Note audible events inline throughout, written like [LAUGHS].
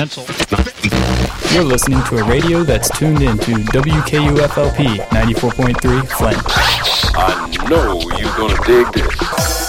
Pencil. You're listening to a radio that's tuned into WKUFLP 94.3 Flint. I know you're gonna dig this.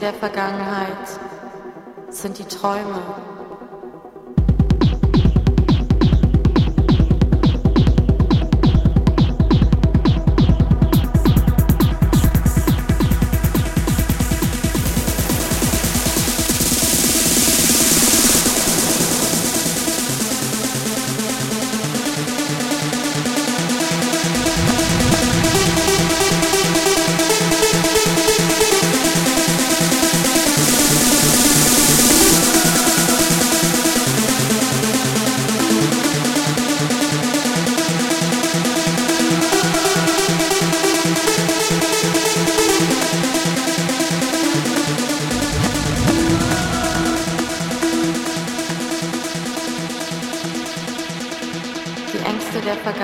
der Vergangenheit sind die Träume,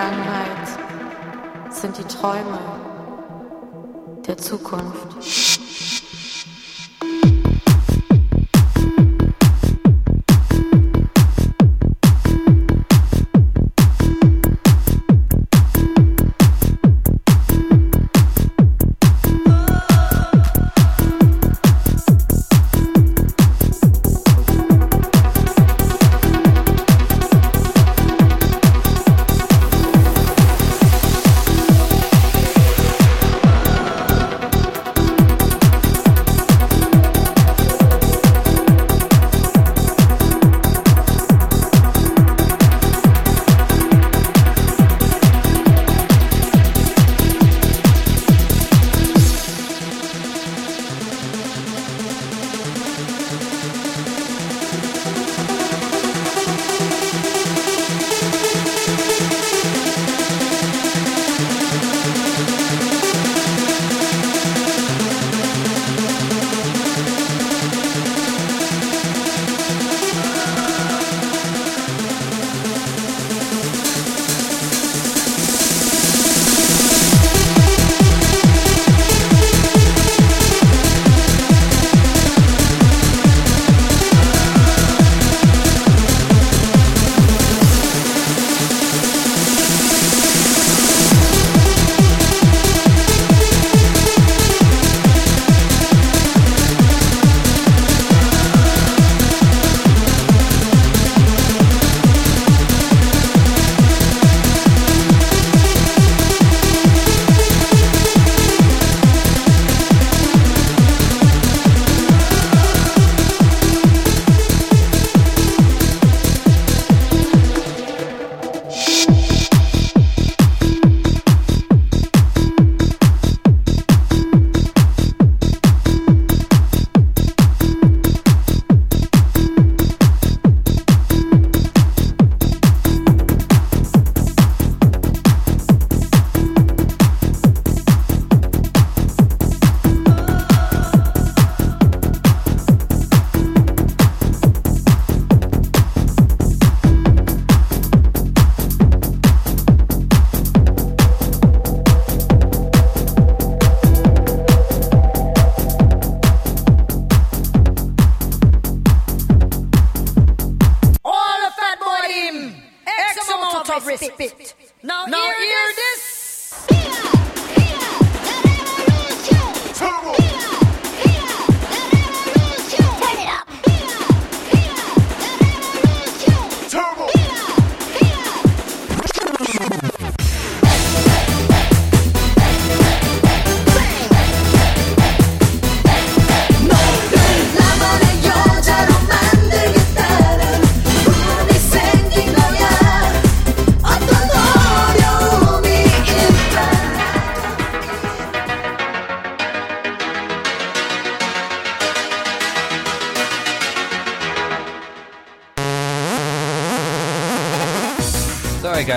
Vergangenheit sind die Träume der Zukunft. spit. Now, now hear, hear this.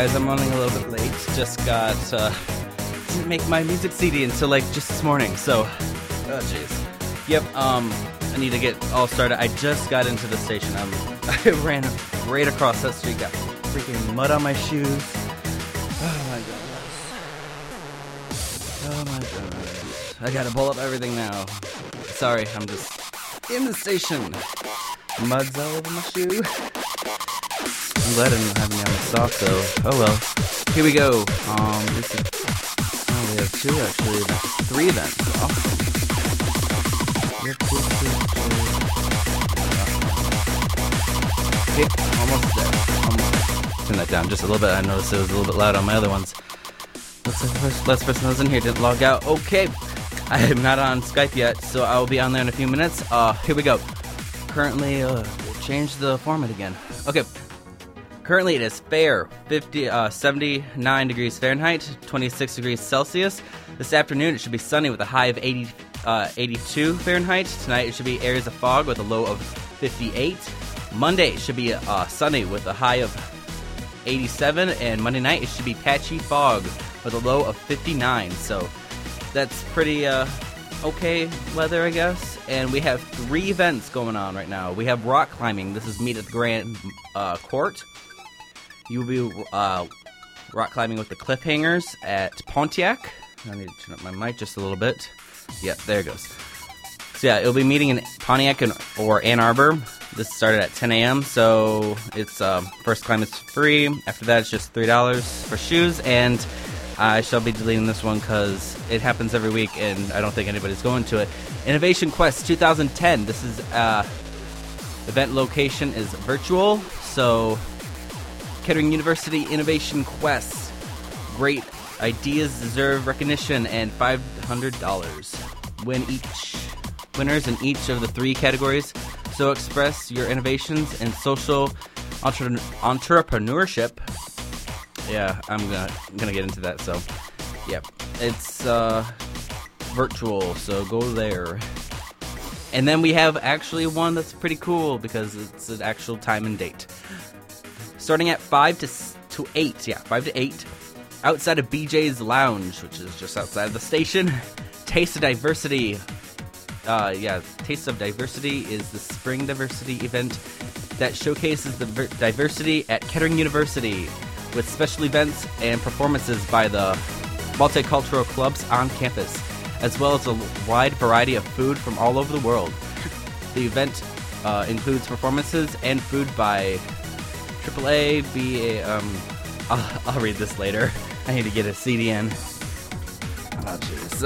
Guys, I'm running a little bit late. Just got uh, didn't make my music CD until like just this morning. So, oh jeez. Yep. Um, I need to get all started. I just got into the station. I'm, [LAUGHS] I ran right across that street. Got freaking mud on my shoes. Oh my goodness. Oh my goodness. I gotta pull up everything now. Sorry, I'm just in the station. Mud's all over my shoe. [LAUGHS] I'm glad I didn't have me on the stock though. Oh well. Here we go. Um, this is. Oh, we have two actually. Three then. Awesome. We have. Okay, almost there. Almost. Turn that down just a little bit. I noticed it was a little bit loud on my other ones. Let's first, last person that was in here didn't log out. Okay. I am not on Skype yet, so I will be on there in a few minutes. Uh, here we go. Currently, uh, change the format again. Okay, Currently, it is fair, 50, uh, 79 degrees Fahrenheit, 26 degrees Celsius. This afternoon, it should be sunny with a high of 80, uh, 82 Fahrenheit. Tonight, it should be areas of fog with a low of 58. Monday, it should be uh, sunny with a high of 87. And Monday night, it should be patchy fog with a low of 59. So that's pretty uh, okay weather, I guess. And we have three events going on right now. We have rock climbing. This is meet at the Grand uh, Court. You will be uh, rock climbing with the cliffhangers at Pontiac. I need to turn up my mic just a little bit. Yep, there it goes. So yeah, it'll be meeting in Pontiac and, or Ann Arbor. This started at 10 a.m. So it's um, first climb is free. After that, it's just three dollars for shoes, and I shall be deleting this one because it happens every week, and I don't think anybody's going to it. Innovation Quest 2010. This is uh, event location is virtual, so Kettering University Innovation Quest. Great ideas deserve recognition and $500. Win each winners in each of the three categories. So express your innovations in social entre- entrepreneurship. Yeah, I'm gonna gonna get into that. So, yep, it's uh, virtual. So go there. And then we have actually one that's pretty cool because it's an actual time and date starting at 5 to, to 8. Yeah, 5 to 8. Outside of BJ's Lounge, which is just outside of the station. [LAUGHS] Taste of Diversity. Uh, yeah, Taste of Diversity is the spring diversity event that showcases the ver- diversity at Kettering University with special events and performances by the multicultural clubs on campus, as well as a wide variety of food from all over the world. [LAUGHS] The event uh, includes performances and food by AAA, B, um, I'll, I'll read this later. [LAUGHS] I need to get a CDN. Oh, jeez.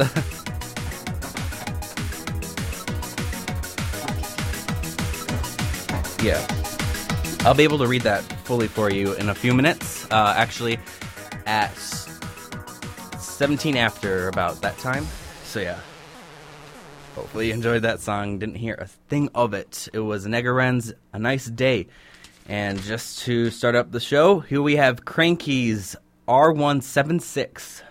[LAUGHS] yeah. I'll be able to read that fully for you in a few minutes. Uh, actually, at 17 after about that time. So, yeah. Hopefully, you enjoyed that song. Didn't hear a thing of it. It was Negaren's A Nice Day. And just to start up the show, here we have Cranky's R176.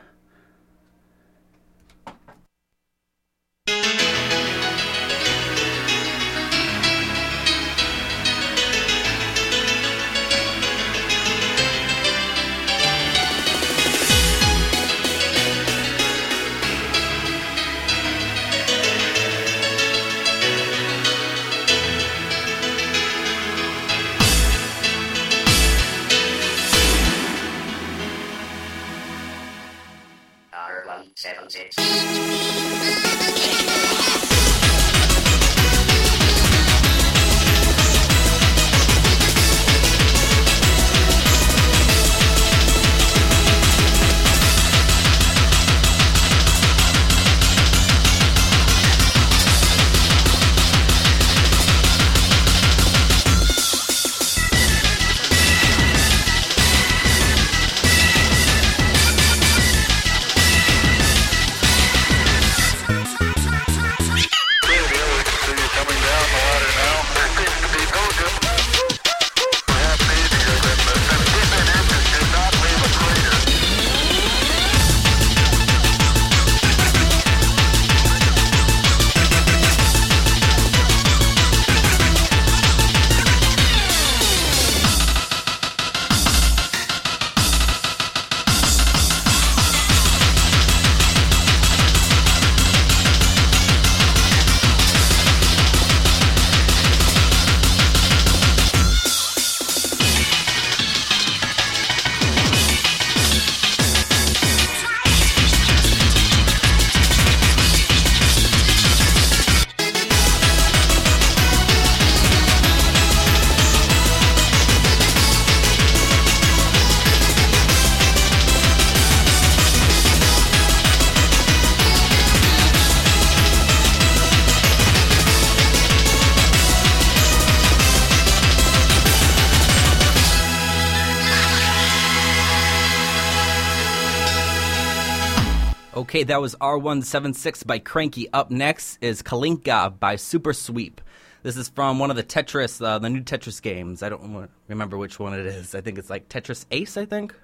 Okay, that was R176 by Cranky. Up next is Kalinka by Super Sweep. This is from one of the Tetris, uh, the new Tetris games. I don't remember which one it is. I think it's like Tetris Ace, I think.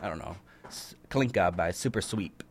I don't know. Kalinka by Super Sweep.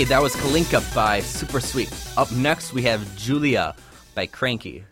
Okay, that was Kalinka by Super Sweep. Up next, we have Julia by Cranky.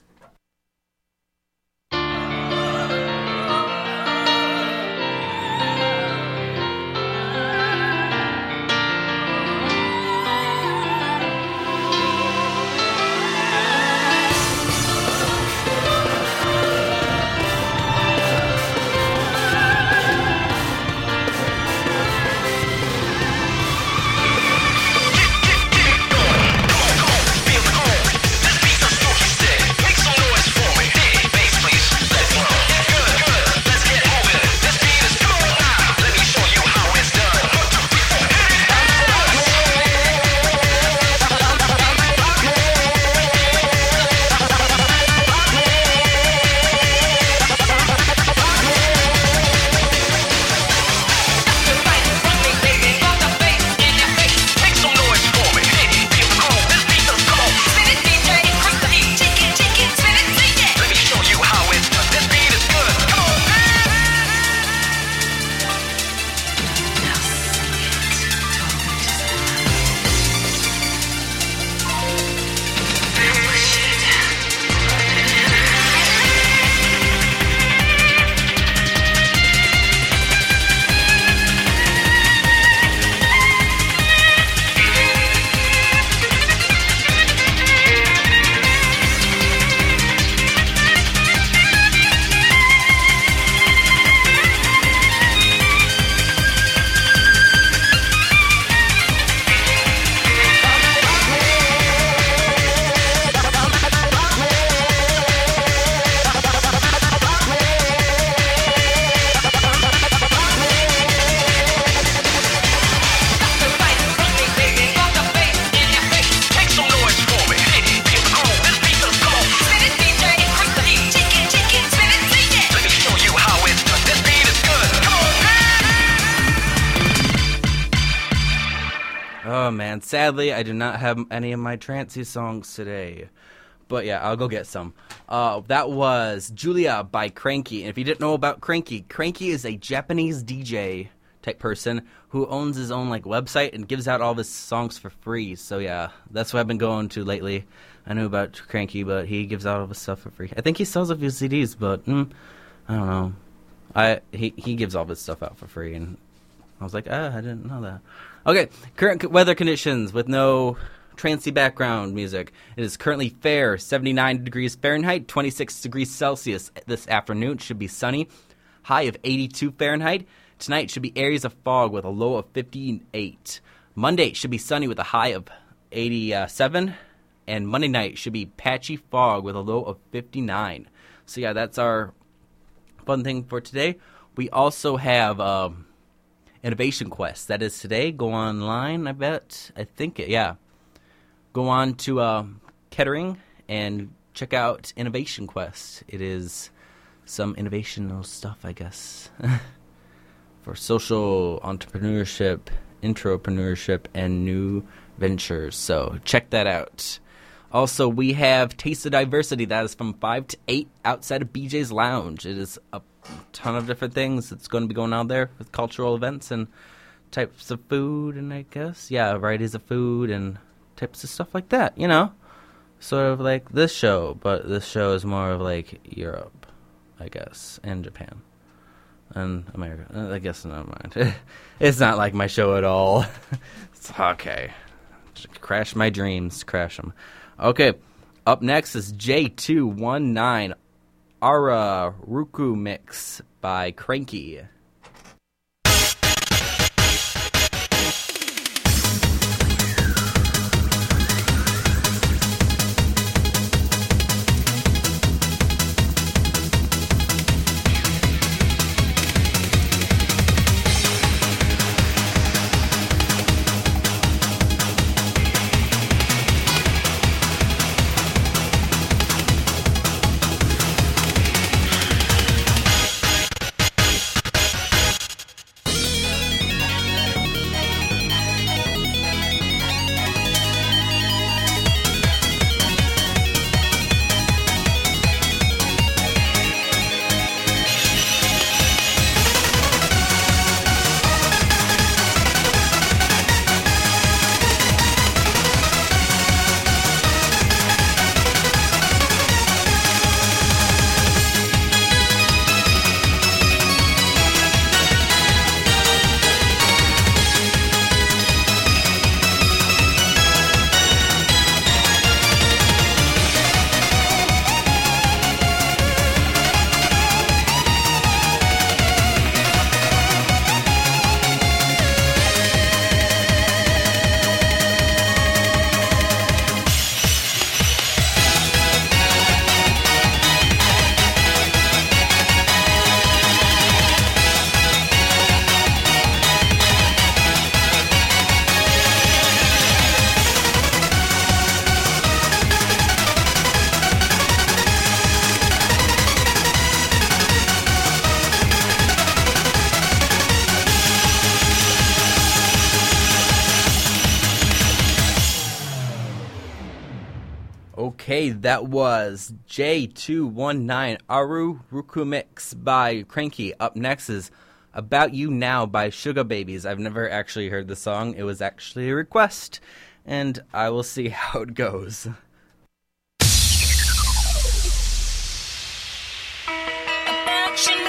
Sadly, I do not have any of my trancy songs today. But yeah, I'll go get some. Uh, that was Julia by Cranky. And if you didn't know about Cranky, Cranky is a Japanese DJ type person who owns his own like website and gives out all his songs for free. So yeah, that's what I've been going to lately. I knew about Cranky, but he gives out all his stuff for free. I think he sells a few CDs, but mm, I don't know. I he he gives all his stuff out for free, and I was like, ah, I didn't know that. Okay, current weather conditions with no trancy background music. It is currently fair, 79 degrees Fahrenheit, 26 degrees Celsius. This afternoon should be sunny, high of 82 Fahrenheit. Tonight should be areas of fog with a low of 58. Monday should be sunny with a high of 87, and Monday night should be patchy fog with a low of 59. So yeah, that's our fun thing for today. We also have um, Innovation Quest. That is today. Go online, I bet. I think it, yeah. Go on to uh, Kettering and check out Innovation Quest. It is some innovational stuff, I guess, [LAUGHS] for social entrepreneurship, intrapreneurship, and new ventures. So check that out. Also, we have Taste of Diversity. That is from 5 to 8 outside of BJ's Lounge. It is a ton of different things that's going to be going on there with cultural events and types of food, and I guess, yeah, varieties of food and types of stuff like that, you know? Sort of like this show, but this show is more of like Europe, I guess, and Japan. And America. Uh, I guess never mind. [LAUGHS] it's not like my show at all. [LAUGHS] it's okay. Crash my dreams, crash them. Okay, up next is J219 Ara Ruku Mix by Cranky. That was J219 Aru Ruku Mix by Cranky. Up next is About You Now by Sugar Babies. I've never actually heard the song, it was actually a request, and I will see [LAUGHS] how it goes. It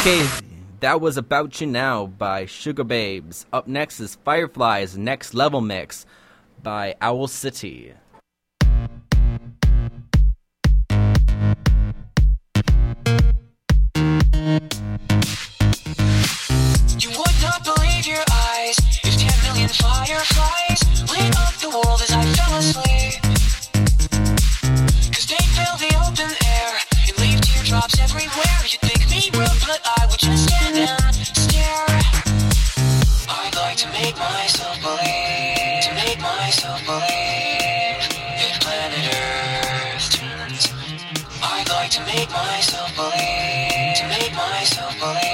Okay, that was About You Now by Sugababes. Up next is Fireflies Next Level Mix by Owl City. You make myself believe, to make myself believe,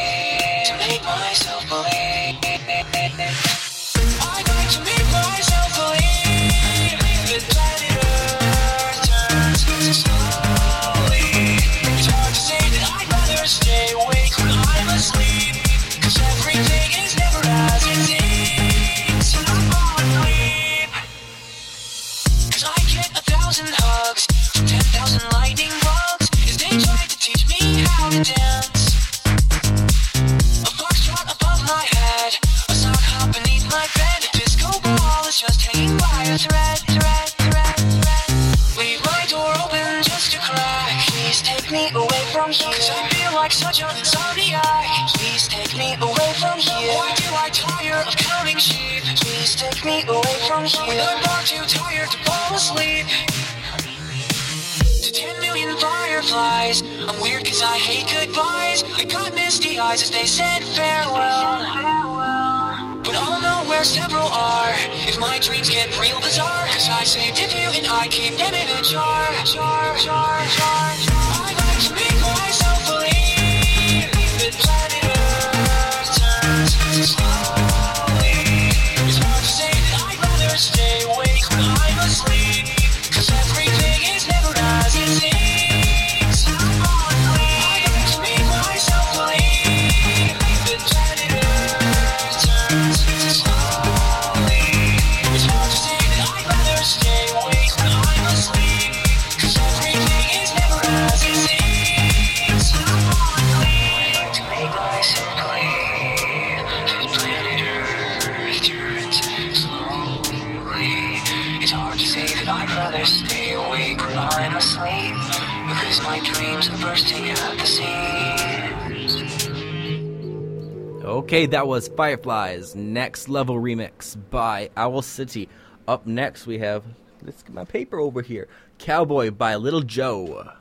take me away from here. When I'm far too tired to fall asleep. To 10 million fireflies. I'm weird cause I hate goodbyes. I got misty eyes as they said farewell. But I'll know where several are if my dreams get real bizarre. Cause I saved a few and I keep them in a jar. Jar, jar, jar, jar. It's hard to say that I'd rather stay awake when I'm asleep. Because my dreams are bursting at the seams. Okay, that was Fireflies Next Level Remix by Owl City. Up next, we have, let's get my paper over here Cowboy by Little Joe.